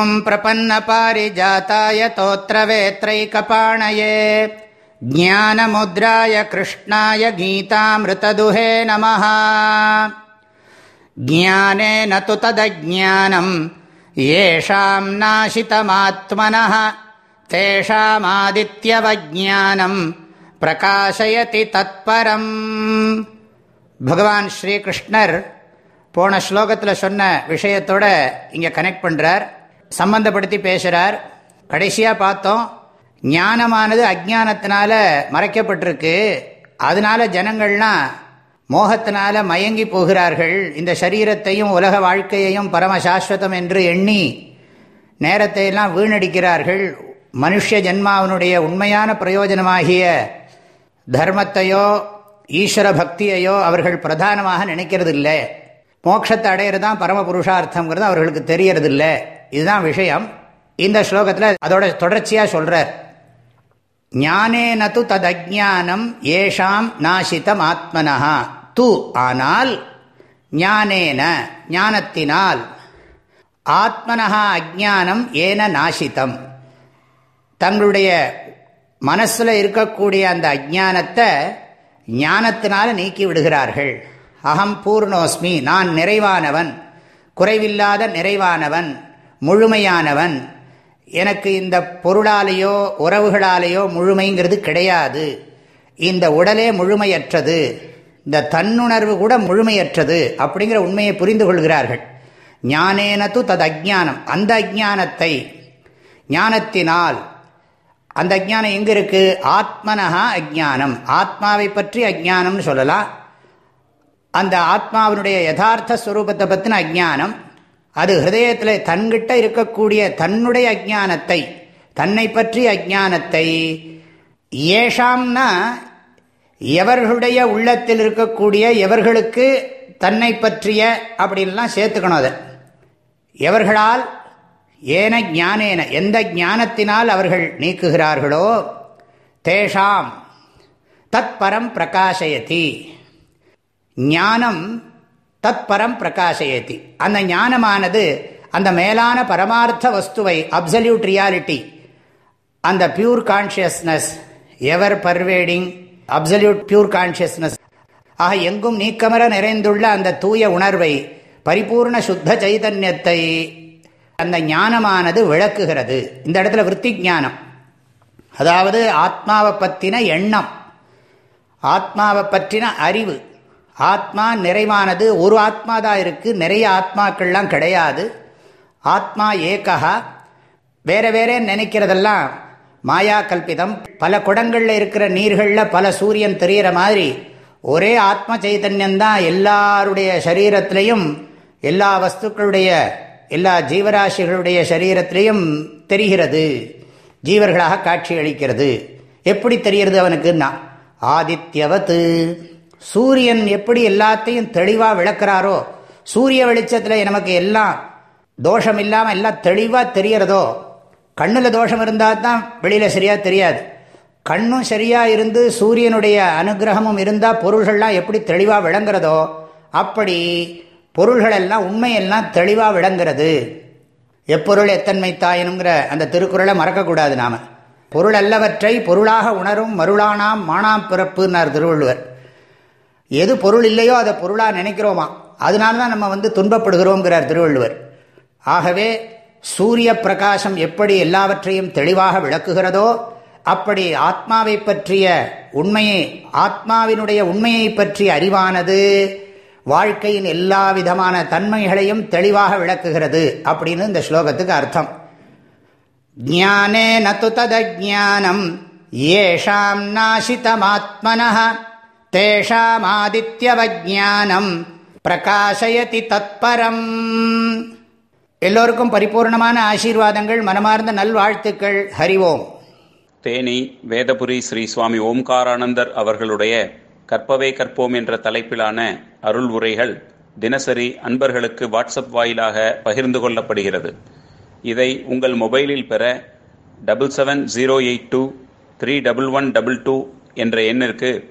ॐ प्रपन्नपारिजाताय तोत्रवेत्रैकपाणये ज्ञानमुद्राय कृष्णाय गीतामृतदुहे नमः ज्ञानेन तु तदज्ञानम् येषाम् नाशितमात्मनः तेषामादित्यवज्ञानम् பிரகாசயதி தத்பரம் பகவான் ஸ்ரீகிருஷ்ணர் போன ஸ்லோகத்தில் சொன்ன விஷயத்தோட இங்கே கனெக்ட் பண்ணுறார் சம்பந்தப்படுத்தி பேசுகிறார் கடைசியாக பார்த்தோம் ஞானமானது அஜானத்தினால மறைக்கப்பட்டிருக்கு. அதனால ஜனங்கள்லாம் மோகத்தினால மயங்கி போகிறார்கள். இந்த சரீரத்தையும் உலக வாழ்க்கையையும் பரமசாஸ்வதம் என்று எண்ணி நேரத்தை எல்லாம் வீணடிக்கிறார்கள். மனுஷ ஜென்மாவனுடைய உண்மையான பிரயோஜனமாகிய தர்மத்தையோ ஈஸ்வர பக்தியையோ அவர்கள் பிரதானமாக நினைக்கிறது இல்லை மோட்சத்தை அடையிறது தான் பரம புருஷார்த்தங்கிறது அவர்களுக்கு தெரியறதில்லை. இதுதான் விஷயம். இந்த ஸ்லோகத்தில் அதோட தொடர்ச்சியாக சொல்கிறார் ஞானேன து தத் ஏஷாம் நாசிதம் ஆத்மனஹா. து ஆனால் ஞானேன ஞானத்தினால். ஆத்மனஹா அஜானம் ஏன நாசித்தம் தங்களுடைய மனசில் இருக்கக்கூடிய அந்த அஜானத்தை ஞானத்தினால் நீக்கி விடுகிறார்கள். அகம் பூர்ணோஸ்மி நான் நிறைவானவன் குறைவில்லாத நிறைவானவன். முழுமையானவன். எனக்கு இந்த பொருளாலேயோ உறவுகளாலேயோ முழுமைங்கிறது கிடையாது. இந்த உடலே முழுமையற்றது. இந்த தன்னுணர்வு கூட முழுமையற்றது அப்படிங்கிற உண்மையை புரிந்து கொள்கிறார்கள். ஞானேனத்து தது அஜானம் அந்த அஜானத்தை ஞானத்தினால் அந்த அஜானம் எங்கே இருக்குது ஆத்மனஹா அஜானம் ஆத்மாவை பற்றி அஜானம்னு சொல்லலாம். அந்த ஆத்மாவினுடைய யதார்த்த ஸ்வரூபத்தை பற்றின அஜானம் அது ஹிருதயத்தில் தன்கிட்ட இருக்கக்கூடிய தன்னுடைய அஜானத்தை தன்னை பற்றிய அஜானத்தை ஏஷாம்னா எவர்களுடைய உள்ளத்தில் இருக்கக்கூடிய எவர்களுக்கு தன்னை பற்றிய அப்படின்லாம் சேர்த்துக்கணும் அதை. எவர்களால் ஏன ஞானேன எந்த ஞானத்தினால் அவர்கள் நீக்குகிறார்களோ தேஷாம் தத் பரம் பிரகாசயதி ஞானம் தத் பரம் பிரகாசயதி. அந்த ஞானமானது அந்த மேலான பரமார்த்த வஸ்துவை அப்சல்யூட் ரியாலிட்டி அந்த pure consciousness ever pervading absolute pure consciousness ஆக எங்கும் நீக்கமர நிறைந்துள்ள அந்த தூய உணர்வை பரிபூர்ண சுத்த சைதன்யத்தை அந்த ஞானமானது விளக்குகிறது. இந்த இடத்துல விற்பி ஞானம். அதாவது ஆத்மாவை பற்றின எண்ணம் ஆத்மாவை பற்றின அறிவு ஆத்மா நிறைவானது ஒரு ஆத்மா தான் இருக்குது நிறைய ஆத்மாக்கள்லாம் கிடையாது. ஆத்மா ஏகா வேற வேற நினைக்கிறதெல்லாம் மாயா கல்பிதம். பல குடங்களில் இருக்கிற நீர்களில் பல சூரியன் தெரிகிற மாதிரி ஒரே ஆத்ம சைதன்யந்தான் எல்லாருடைய சரீரத்திலையும் எல்லா வஸ்துக்களுடைய எல்லா ஜீவராசிகளுடைய சரீரத்திலையும் தெரிகிறது. ஜீவர்களாக காட்சி அளிக்கிறது எப்படி தெரிகிறது அவனுக்குன்னா ஆதித்யவத்து சூரியன் எப்படி எல்லாத்தையும் தெளிவாக விளக்குறாரோ சூரிய வெளிச்சத்தில் நமக்கு எல்லாம் தோஷம் இல்லாமல் எல்லாம் தெளிவாக தெரியறதோ கண்ணில் தோஷம் இருந்தால் தான் வெளியில் சரியாக தெரியாது. கண்ணும் சரியாக இருந்து சூரியனுடைய அனுகிரகமும் இருந்தால் பொருள்கள்லாம் எப்படி தெளிவாக விளங்குறதோ அப்படி பொருள்களெல்லாம் உண்மையெல்லாம் தெளிவாக விளங்குறது. எப்பொருள் எத்தன்மை தாயனுங்கிற அந்த திருக்குறளை மறக்கக்கூடாது நாம். பொருள் அல்லவற்றை பொருளாக உணரும் மருளானாம் மானாம் பிறப்புன்னார் திருவள்ளுவர். எது பொருள் இல்லையோ அதை பொருளாக நினைக்கிறோமா? அதனால தான் நம்ம வந்து துன்பப்படுகிறோங்கிறார் திருவள்ளுவர். ஆகவே சூரிய பிரகாசம் எப்படி எல்லாவற்றையும் தெளிவாக விளக்குகிறதோ அப்படி ஆத்மாவை பற்றிய உண்மையை ஆத்மாவினுடைய உண்மையை பற்றிய அறிவானது வாழ்க்கையின் எல்லா விதமான தன்மைகளையும் தெளிவாக விளக்குகிறது அப்படின்னு இந்த ஸ்லோகத்துக்கு அர்த்தம். ஜானே நது ததஜானம் ஏஷாம் நாசிதமாத்மன தேஷாமாதித்யவஜானம் பிரகாசயதி தத்பரம். எல்லோருக்கும் பரிபூர்ணமான ஆசீர்வாதங்கள் மனமார்ந்த நல்வாழ்த்துக்கள். ஹரிவோம். தேனி வேதபுரி ஸ்ரீ சுவாமி ஓம்காரானந்தர் அவர்களுடைய கற்பவே கற்போம் என்ற தலைப்பிலான அருள் உரைகள் தினசரி அன்பர்களுக்கு வாட்ஸ்அப் வாயிலாக பகிர்ந்து கொள்ளப்படுகிறது. இதை உங்கள் மொபைலில் பெற double seven zero eight two three double one double two என்ற எண்ணிற்கு